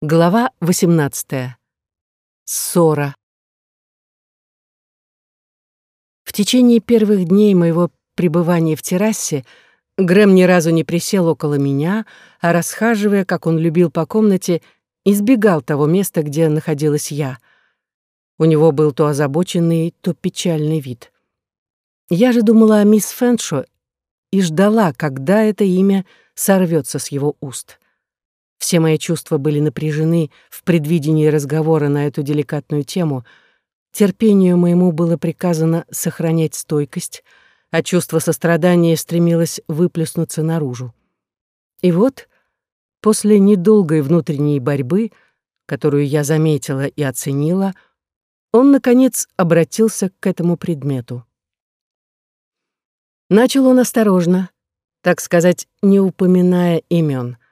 Глава 18. Ссора. В течение первых дней моего пребывания в террасе Грэм ни разу не присел около меня, а расхаживая, как он любил по комнате, избегал того места, где находилась я. У него был то озабоченный, то печальный вид. Я же думала о мисс Фэншо и ждала, когда это имя сорвется с его уст. Все мои чувства были напряжены в предвидении разговора на эту деликатную тему. Терпению моему было приказано сохранять стойкость, а чувство сострадания стремилось выплеснуться наружу. И вот, после недолгой внутренней борьбы, которую я заметила и оценила, он, наконец, обратился к этому предмету. Начал он осторожно, так сказать, не упоминая имен —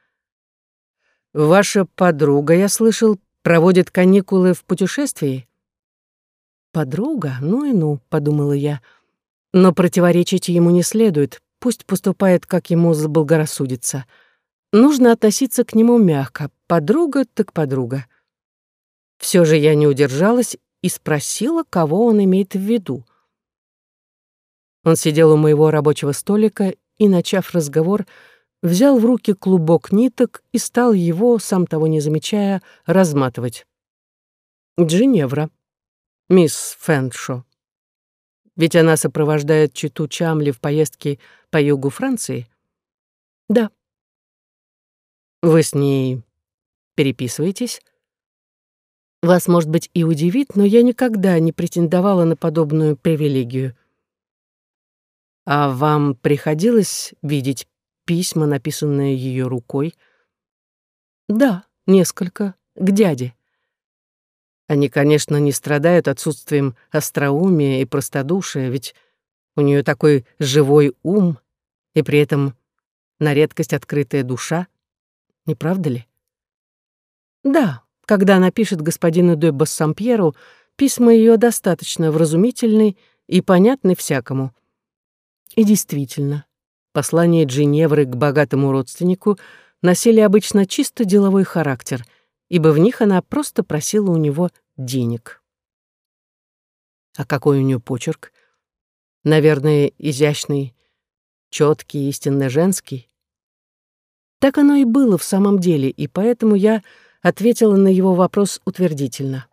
Ваша подруга, я слышал, проводит каникулы в путешествии? Подруга? Ну и ну, подумала я. Но противоречить ему не следует. Пусть поступает, как ему заблагорассудится. Нужно относиться к нему мягко. Подруга так подруга. Все же я не удержалась и спросила, кого он имеет в виду. Он сидел у моего рабочего столика и, начав разговор, взял в руки клубок ниток и стал его, сам того не замечая, разматывать. Джиневра. Мисс Фэншо. Ведь она сопровождает читу Чамли в поездке по югу Франции? Да. Вы с ней переписываетесь? Вас, может быть, и удивит, но я никогда не претендовала на подобную привилегию. А вам приходилось видеть письма, написанные ее рукой? Да, несколько, к дяде. Они, конечно, не страдают отсутствием остроумия и простодушия, ведь у нее такой живой ум и при этом на редкость открытая душа. Не правда ли? Да, когда она пишет господину де Бассампьеру, письма ее достаточно вразумительны и понятны всякому. И действительно, Послания Джиневры к богатому родственнику носили обычно чисто деловой характер, ибо в них она просто просила у него денег. А какой у нее почерк? Наверное, изящный, четкий, истинно женский. Так оно и было в самом деле, и поэтому я ответила на его вопрос утвердительно.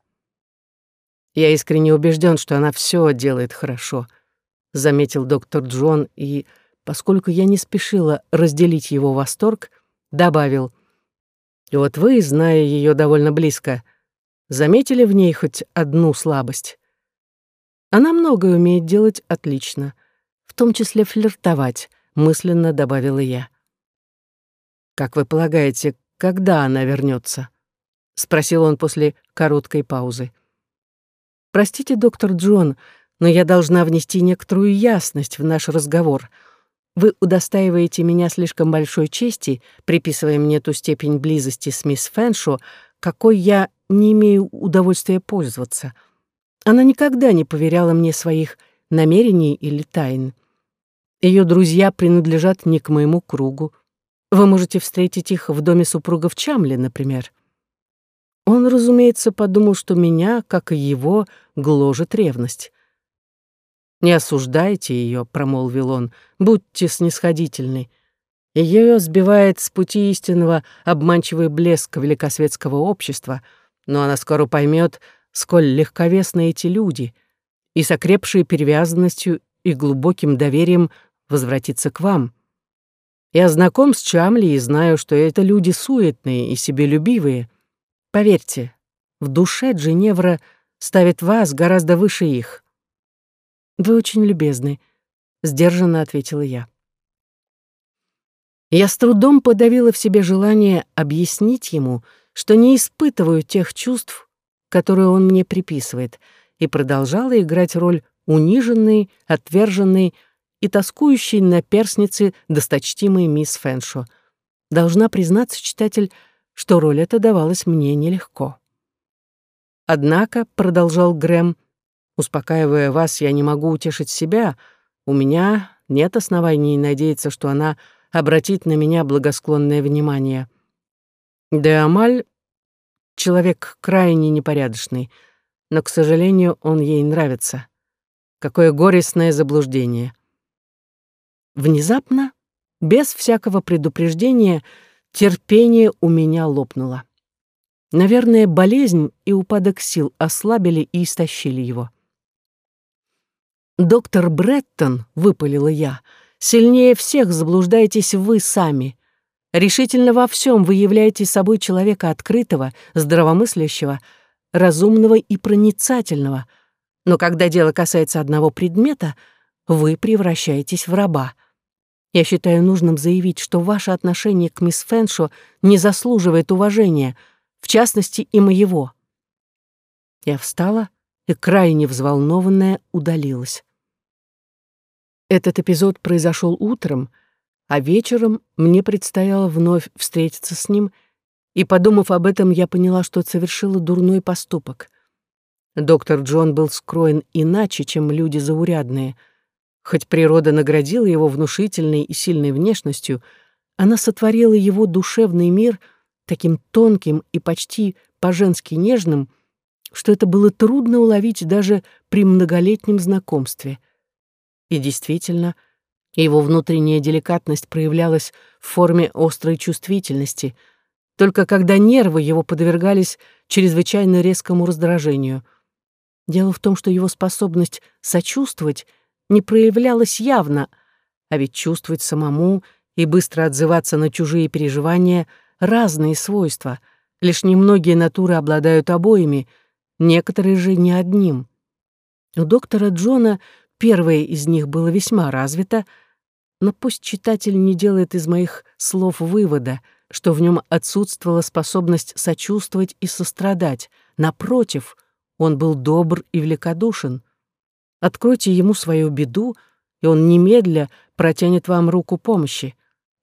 «Я искренне убежден, что она все делает хорошо», — заметил доктор Джон и поскольку я не спешила разделить его восторг, добавил, «И вот вы, зная ее довольно близко, заметили в ней хоть одну слабость? Она многое умеет делать отлично, в том числе флиртовать», — мысленно добавила я. «Как вы полагаете, когда она вернется? спросил он после короткой паузы. «Простите, доктор Джон, но я должна внести некоторую ясность в наш разговор», вы удостаиваете меня слишком большой чести, приписывая мне ту степень близости с мисс Фэншо, какой я не имею удовольствия пользоваться. Она никогда не поверяла мне своих намерений или тайн. Ее друзья принадлежат не к моему кругу. Вы можете встретить их в доме супругов Чамли, например. Он, разумеется, подумал, что меня, как и его, гложет ревность. «Не осуждайте ее, промолвил он, — «будьте снисходительны». Ее сбивает с пути истинного обманчивый блеск великосветского общества, но она скоро поймет, сколь легковесны эти люди, и с окрепшей перевязанностью и глубоким доверием возвратится к вам. Я знаком с Чамли и знаю, что это люди суетные и себелюбивые. Поверьте, в душе Джиневра ставит вас гораздо выше их. «Вы очень любезны», — сдержанно ответила я. Я с трудом подавила в себе желание объяснить ему, что не испытываю тех чувств, которые он мне приписывает, и продолжала играть роль униженной, отверженной и тоскующей на перстнице досточтимой мисс Фэншо. Должна признаться, читатель, что роль эта давалась мне нелегко. Однако, — продолжал Грэм, Успокаивая вас, я не могу утешить себя. У меня нет оснований надеяться, что она обратит на меня благосклонное внимание. Де Амаль человек крайне непорядочный, но, к сожалению, он ей нравится. Какое горестное заблуждение. Внезапно, без всякого предупреждения, терпение у меня лопнуло. Наверное, болезнь и упадок сил ослабили и истощили его. «Доктор Бреттон», — выпалила я, — «сильнее всех заблуждаетесь вы сами. Решительно во всем вы являетесь собой человека открытого, здравомыслящего, разумного и проницательного. Но когда дело касается одного предмета, вы превращаетесь в раба. Я считаю нужным заявить, что ваше отношение к мисс Фэншо не заслуживает уважения — в частности и моего. Я встала и, крайне взволнованная, удалилась. Этот эпизод произошел утром, а вечером мне предстояло вновь встретиться с ним, и, подумав об этом, я поняла, что совершила дурной поступок. Доктор Джон был скроен иначе, чем люди заурядные. Хоть природа наградила его внушительной и сильной внешностью, она сотворила его душевный мир — таким тонким и почти по-женски нежным, что это было трудно уловить даже при многолетнем знакомстве. И действительно, его внутренняя деликатность проявлялась в форме острой чувствительности, только когда нервы его подвергались чрезвычайно резкому раздражению. Дело в том, что его способность сочувствовать не проявлялась явно, а ведь чувствовать самому и быстро отзываться на чужие переживания — разные свойства. Лишь немногие натуры обладают обоими, некоторые же не одним. У доктора Джона первое из них было весьма развито, но пусть читатель не делает из моих слов вывода, что в нем отсутствовала способность сочувствовать и сострадать. Напротив, он был добр и великодушен. Откройте ему свою беду, и он немедля протянет вам руку помощи.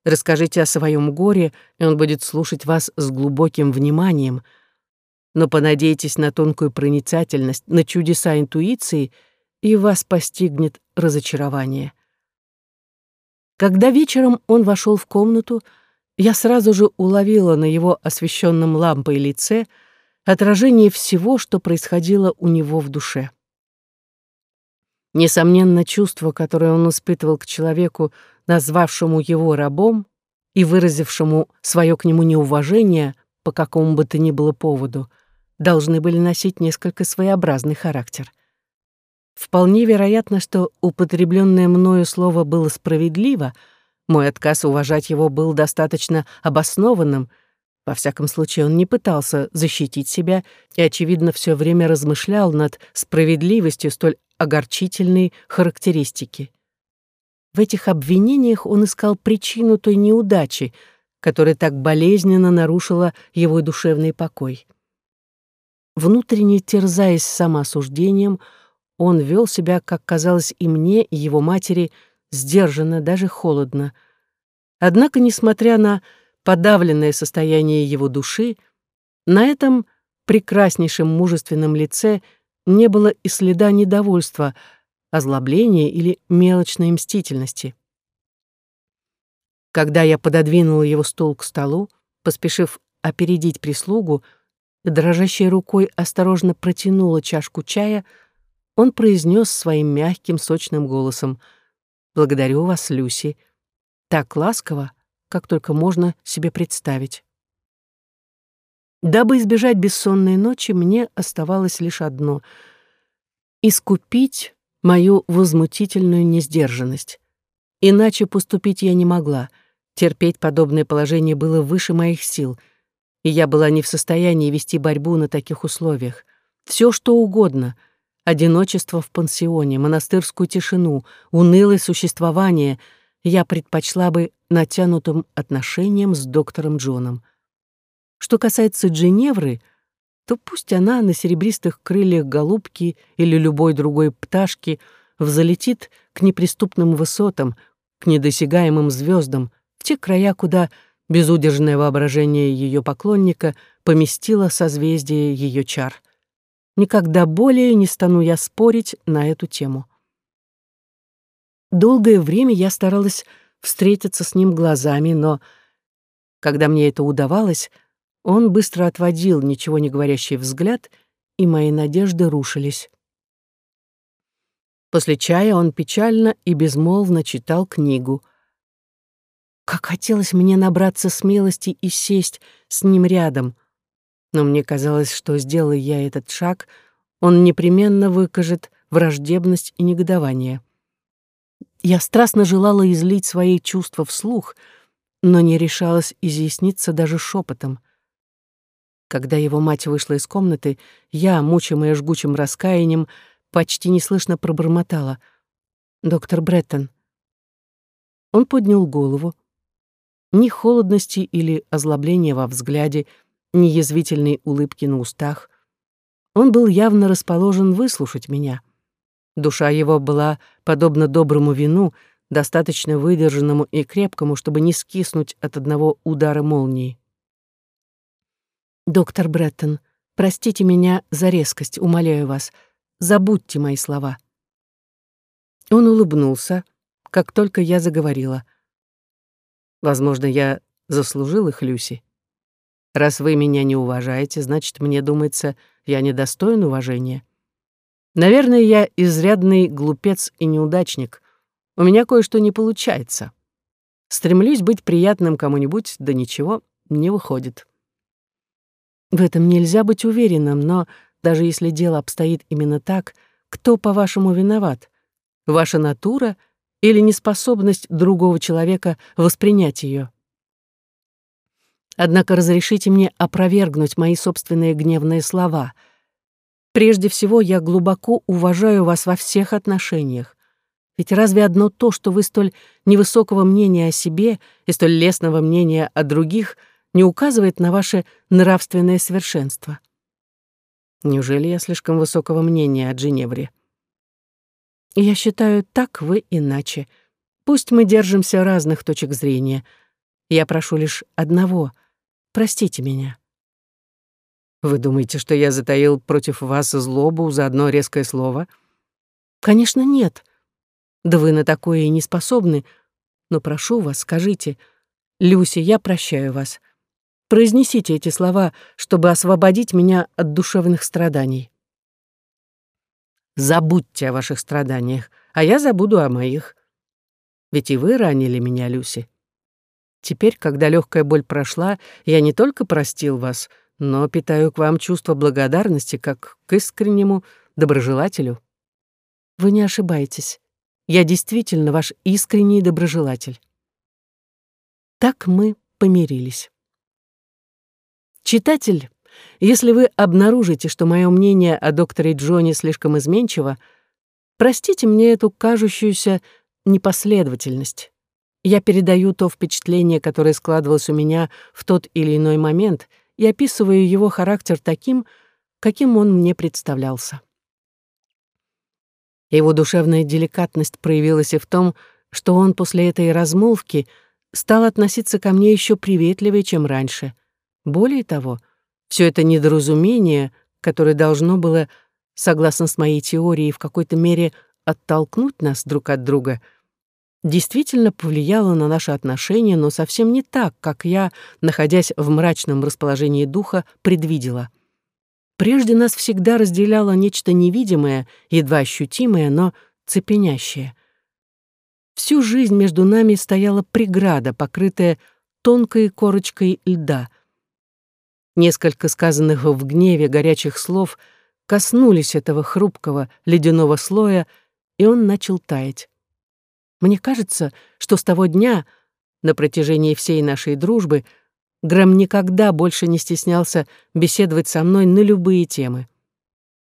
Расскажите о своем горе, и он будет слушать вас с глубоким вниманием. Но понадейтесь на тонкую проницательность, на чудеса интуиции, и вас постигнет разочарование. Когда вечером он вошел в комнату, я сразу же уловила на его освещенном лампой лице отражение всего, что происходило у него в душе. Несомненно, чувство, которое он испытывал к человеку, назвавшему его рабом и выразившему свое к нему неуважение по какому бы то ни было поводу, должны были носить несколько своеобразный характер. Вполне вероятно, что употребленное мною слово было справедливо, мой отказ уважать его был достаточно обоснованным, во всяком случае, он не пытался защитить себя и, очевидно, все время размышлял над справедливостью столь огорчительной характеристики. В этих обвинениях он искал причину той неудачи, которая так болезненно нарушила его душевный покой. Внутренне терзаясь самоосуждением, он вел себя, как казалось и мне, и его матери, сдержанно, даже холодно. Однако, несмотря на подавленное состояние его души, на этом прекраснейшем мужественном лице не было и следа недовольства — озлобления или мелочной мстительности. Когда я пододвинула его стул к столу, поспешив опередить прислугу, дрожащей рукой осторожно протянула чашку чая, он произнес своим мягким, сочным голосом «Благодарю вас, Люси. Так ласково, как только можно себе представить». Дабы избежать бессонной ночи, мне оставалось лишь одно — искупить мою возмутительную несдержанность. Иначе поступить я не могла. Терпеть подобное положение было выше моих сил, и я была не в состоянии вести борьбу на таких условиях. Все что угодно — одиночество в пансионе, монастырскую тишину, унылое существование — я предпочла бы натянутым отношениям с доктором Джоном. Что касается Дженевры — то пусть она на серебристых крыльях голубки или любой другой пташки взлетит к неприступным высотам, к недосягаемым звездам, в те края, куда безудержное воображение ее поклонника поместило созвездие ее чар. Никогда более не стану я спорить на эту тему. Долгое время я старалась встретиться с ним глазами, но, когда мне это удавалось, Он быстро отводил ничего не говорящий взгляд, и мои надежды рушились. После чая он печально и безмолвно читал книгу. Как хотелось мне набраться смелости и сесть с ним рядом. Но мне казалось, что, сделая я этот шаг, он непременно выкажет враждебность и негодование. Я страстно желала излить свои чувства вслух, но не решалась изъясниться даже шепотом. Когда его мать вышла из комнаты, я, мучимая жгучим раскаянием, почти неслышно пробормотала. «Доктор Бреттон». Он поднял голову, ни холодности или озлобления во взгляде, ни язвительной улыбки на устах. Он был явно расположен выслушать меня. Душа его была подобна доброму вину, достаточно выдержанному и крепкому, чтобы не скиснуть от одного удара молнии. «Доктор Бреттон, простите меня за резкость, умоляю вас. Забудьте мои слова». Он улыбнулся, как только я заговорила — Возможно, я заслужил их, Люси. Раз вы меня не уважаете, значит, мне думается, я недостоин уважения. Наверное, я изрядный глупец и неудачник. У меня кое-что не получается. Стремлюсь быть приятным кому-нибудь, да ничего не выходит. В этом нельзя быть уверенным, но даже если дело обстоит именно так, кто, по-вашему, виноват? Ваша натура — или неспособность другого человека воспринять ее. Однако разрешите мне опровергнуть мои собственные гневные слова. Прежде всего, я глубоко уважаю вас во всех отношениях. Ведь разве одно то, что вы столь невысокого мнения о себе и столь лестного мнения о других, не указывает на ваше нравственное совершенство? Неужели я слишком высокого мнения о Дженевре? Я считаю, так вы иначе. Пусть мы держимся разных точек зрения. Я прошу лишь одного. Простите меня. Вы думаете, что я затаил против вас злобу за одно резкое слово? Конечно, нет. Да вы на такое и не способны. Но прошу вас, скажите, Люси, я прощаю вас. Произнесите эти слова, чтобы освободить меня от душевных страданий. Забудьте о ваших страданиях, а я забуду о моих. Ведь и вы ранили меня, Люси. Теперь, когда легкая боль прошла, я не только простил вас, но питаю к вам чувство благодарности как к искреннему доброжелателю. Вы не ошибаетесь. Я действительно ваш искренний доброжелатель. Так мы помирились. Читатель если вы обнаружите, что мое мнение о докторе Джоне слишком изменчиво, простите мне эту кажущуюся непоследовательность. Я передаю то впечатление, которое складывалось у меня в тот или иной момент, и описываю его характер таким, каким он мне представлялся. Его душевная деликатность проявилась и в том, что он после этой размолвки стал относиться ко мне еще приветливее, чем раньше. Более того, все это недоразумение, которое должно было, согласно с моей теорией, в какой-то мере оттолкнуть нас друг от друга, действительно повлияло на наши отношения, но совсем не так, как я, находясь в мрачном расположении духа, предвидела. Прежде нас всегда разделяло нечто невидимое, едва ощутимое, но цепенящее. Всю жизнь между нами стояла преграда, покрытая тонкой корочкой льда — Несколько сказанных в гневе горячих слов коснулись этого хрупкого ледяного слоя, и он начал таять. Мне кажется, что с того дня, на протяжении всей нашей дружбы, Грэм никогда больше не стеснялся беседовать со мной на любые темы.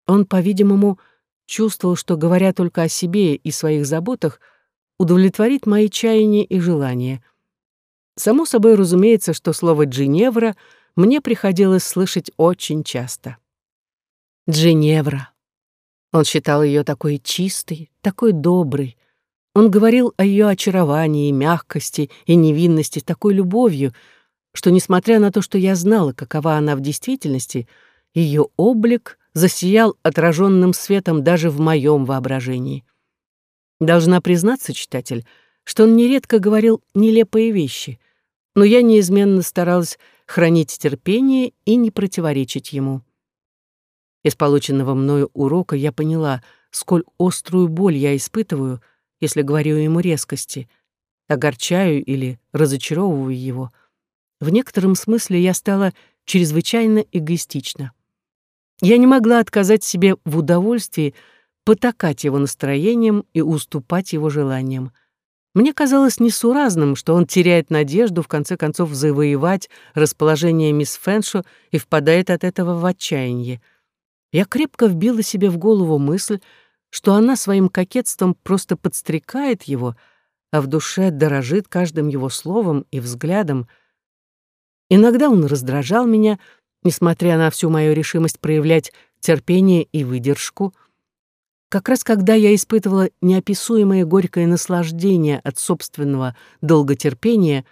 Он, по-видимому, чувствовал, что, говоря только о себе и своих заботах, удовлетворит мои чаяния и желания. Само собой разумеется, что слово «Джиневра» — мне приходилось слышать очень часто. Джиневра. Он считал ее такой чистой, такой доброй. Он говорил о ее очаровании, мягкости и невинности такой любовью, что, несмотря на то, что я знала, какова она в действительности, ее облик засиял отраженным светом даже в моем воображении. Должна признаться, читатель, что он нередко говорил нелепые вещи, но я неизменно старалась хранить терпение и не противоречить ему. Из полученного мною урока я поняла, сколь острую боль я испытываю, если говорю ему резкости, огорчаю или разочаровываю его. В некотором смысле я стала чрезвычайно эгоистична. Я не могла отказать себе в удовольствии потакать его настроением и уступать его желаниям. Мне казалось несуразным, что он теряет надежду в конце концов завоевать расположение мисс Фэншо и впадает от этого в отчаяние. Я крепко вбила себе в голову мысль, что она своим кокетством просто подстрекает его, а в душе дорожит каждым его словом и взглядом. Иногда он раздражал меня, несмотря на всю мою решимость проявлять терпение и выдержку — как раз когда я испытывала неописуемое горькое наслаждение от собственного долготерпения,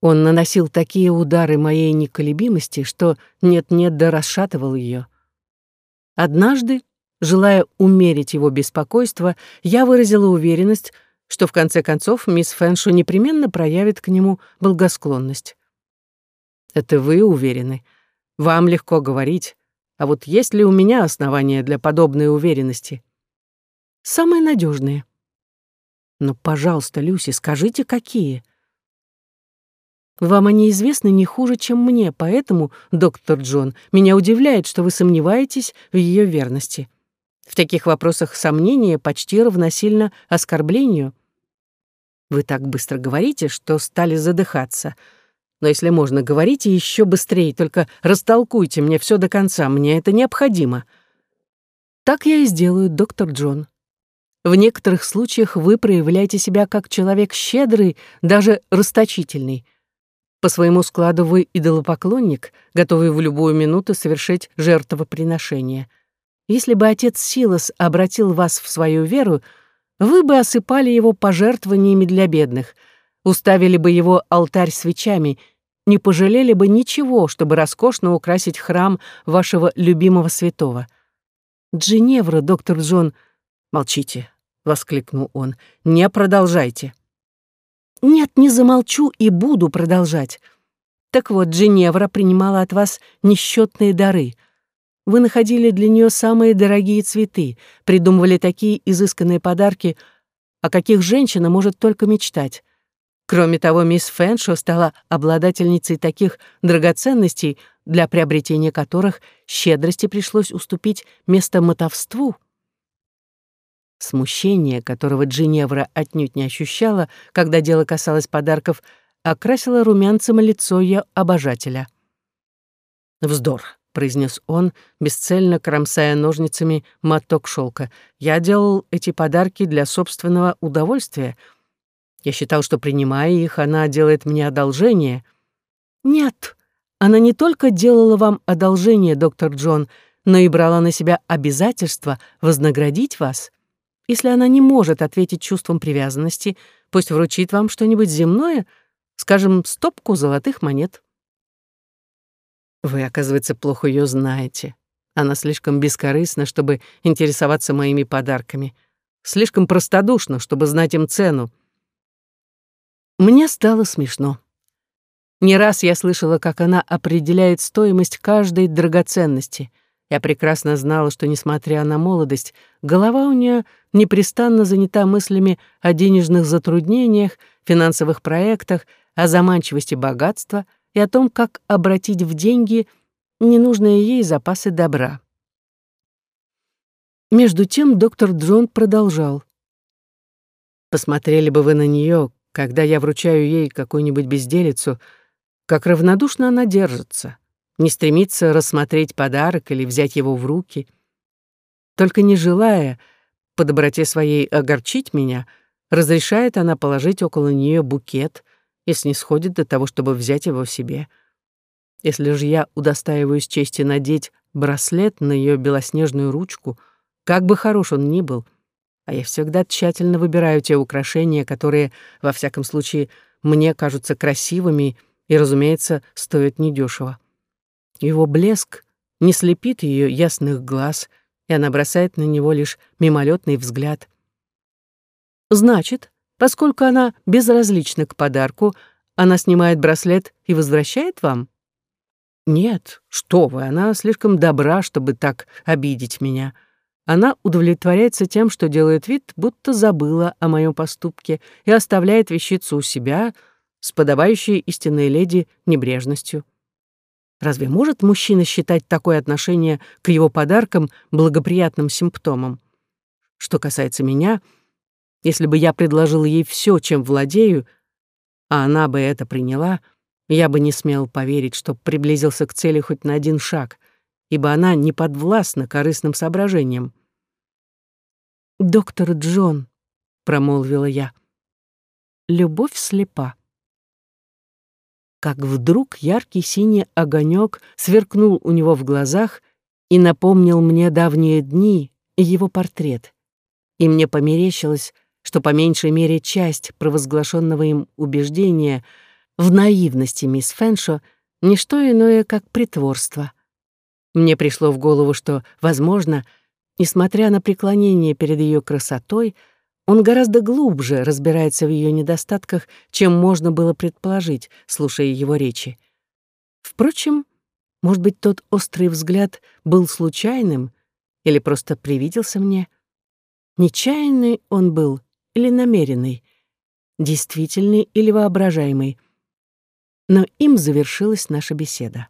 он наносил такие удары моей неколебимости, что нет-нет да расшатывал ее. Однажды, желая умерить его беспокойство, я выразила уверенность, что в конце концов мисс Фэншу непременно проявит к нему благосклонность. «Это вы уверены. Вам легко говорить. А вот есть ли у меня основания для подобной уверенности?» Самые надежные. Но, пожалуйста, Люси, скажите, какие? Вам они известны не хуже, чем мне, поэтому, доктор Джон, меня удивляет, что вы сомневаетесь в ее верности. В таких вопросах сомнение почти равносильно оскорблению. Вы так быстро говорите, что стали задыхаться. Но если можно, говорите еще быстрее, только растолкуйте мне все до конца, мне это необходимо. Так я и сделаю, доктор Джон. В некоторых случаях вы проявляете себя как человек щедрый, даже расточительный. По своему складу вы идолопоклонник, готовый в любую минуту совершить жертвоприношение. Если бы отец Силас обратил вас в свою веру, вы бы осыпали его пожертвованиями для бедных, уставили бы его алтарь свечами, не пожалели бы ничего, чтобы роскошно украсить храм вашего любимого святого. Джиневра, доктор Джон, молчите, воскликнул он. Не продолжайте. Нет, не замолчу и буду продолжать. Так вот, Женевра принимала от вас несчетные дары. Вы находили для нее самые дорогие цветы, придумывали такие изысканные подарки, о каких женщина может только мечтать. Кроме того, мисс Фэншо стала обладательницей таких драгоценностей, для приобретения которых щедрости пришлось уступить место мотовству — Смущение, которого Джиневра отнюдь не ощущала, когда дело касалось подарков, окрасило румянцем лицо ее обожателя. «Вздор», — произнес он, бесцельно кромсая ножницами моток шелка. «Я делал эти подарки для собственного удовольствия. Я считал, что, принимая их, она делает мне одолжение». «Нет, она не только делала вам одолжение, доктор Джон, но и брала на себя обязательство вознаградить вас. Если она не может ответить чувством привязанности, пусть вручит вам что-нибудь земное, скажем, стопку золотых монет. Вы, оказывается, плохо ее знаете. Она слишком бескорыстна, чтобы интересоваться моими подарками. Слишком простодушна, чтобы знать им цену. Мне стало смешно. Не раз я слышала, как она определяет стоимость каждой драгоценности — я прекрасно знала, что, несмотря на молодость, голова у нее непрестанно занята мыслями о денежных затруднениях, финансовых проектах, о заманчивости богатства и о том, как обратить в деньги ненужные ей запасы добра. Между тем доктор Джон продолжал. «Посмотрели бы вы на нее, когда я вручаю ей какую-нибудь безделицу, как равнодушно она держится не стремится рассмотреть подарок или взять его в руки. Только не желая по доброте своей огорчить меня, разрешает она положить около нее букет и снисходит до того, чтобы взять его себе. Если же я удостаиваюсь чести надеть браслет на ее белоснежную ручку, как бы хорош он ни был, а я всегда тщательно выбираю те украшения, которые, во всяком случае, мне кажутся красивыми и, разумеется, стоят недешево. Его блеск не слепит ее ясных глаз, и она бросает на него лишь мимолетный взгляд. Значит, поскольку она безразлична к подарку, Она снимает браслет и возвращает вам? Нет, что вы, она слишком добра, чтобы так обидеть меня. Она удовлетворяется тем, что делает вид, будто забыла о моем поступке и оставляет вещицу у себя с подобающей истинной леди небрежностью. Разве может мужчина считать такое отношение к его подаркам благоприятным симптомом? Что касается меня, если бы я предложил ей все, чем владею, а она бы это приняла, я бы не смел поверить, что приблизился к цели хоть на один шаг, ибо она не подвластна корыстным соображениям. «Доктор Джон», — промолвила я, — «любовь слепа». Как вдруг яркий синий огонек сверкнул у него в глазах и напомнил мне давние дни и его портрет. И мне померещилось, что по меньшей мере часть провозглашенного им убеждения в наивности мисс Фэншо — не что иное, как притворство. Мне пришло в голову, что, возможно, Несмотря на преклонение перед ее красотой, он гораздо глубже разбирается в ее недостатках, чем можно было предположить, слушая его речи. Впрочем, может быть, тот острый взгляд был случайным или просто привиделся мне? Нечаянный он был или намеренный, действительный или воображаемый. Но им завершилась наша беседа.